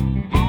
Bye.